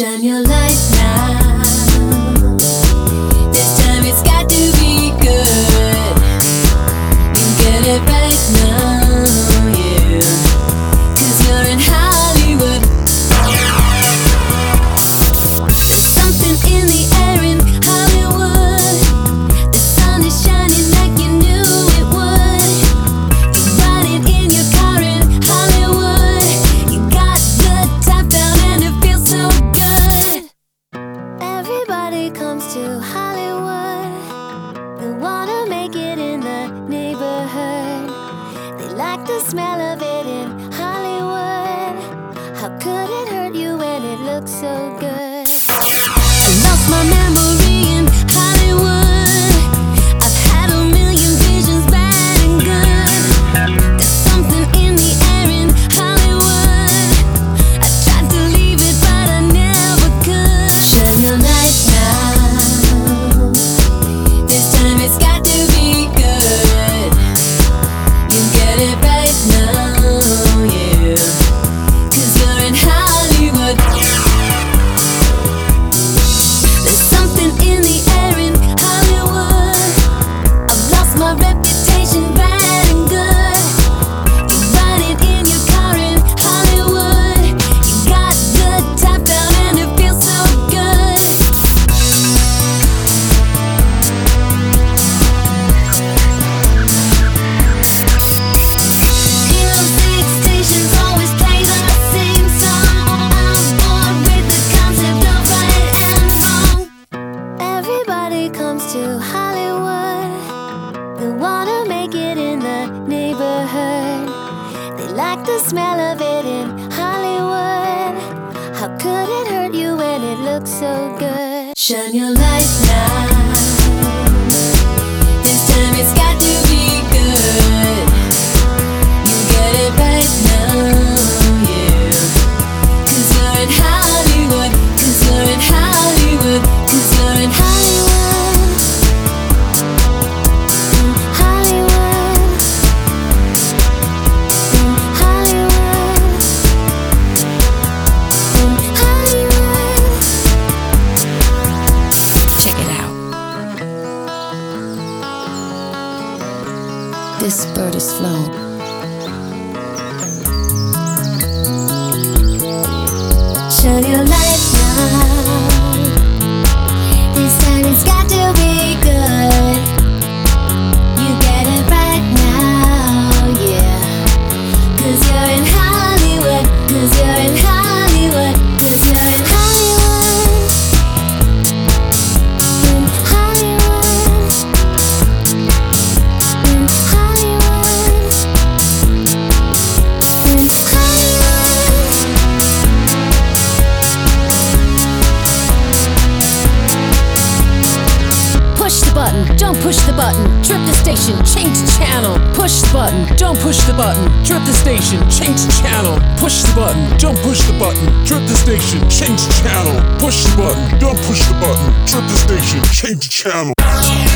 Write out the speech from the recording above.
Shine your light now. This time it's got to be good. You get it right now, yeah. Cause you're in Hollywood. There's something in the air. comes to Hollywood, they wanna make it in the neighborhood. They like the smell of it in Hollywood. How could it hurt you when it looks so good? Comes to Hollywood. They wanna like the smell of it in Hollywood. How could it hurt you when it looks so good? Shine your light now. This bird is flown. Shine your light now. Don't push the button. Trip the station, change channel. Push the button, Don't push the button, trip the station, change channel. Push the button, don't push the button, trip the station, change channel. Push the button, don't push the button, trip the station, change channel.